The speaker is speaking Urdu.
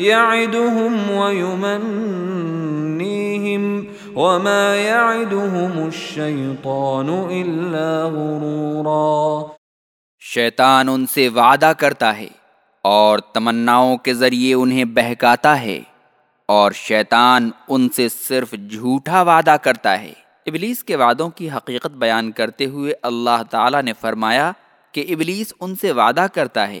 يعدهم ويمنيهم وما يعدهم الشيطان إلا غرورا شیطان ان سے وعدہ کرتا ہے اور تمناؤں کے ذریعے انہیں بہکاتا ہے اور شیطان ان سے صرف جھوٹا وعدہ کرتا ہے۔ ابلیس کے وعدوں کی حقیقت بیان کرتے ہوئے اللہ تعالیٰ نے فرمایا کہ ابلیس ان سے وعدہ کرتا ہے۔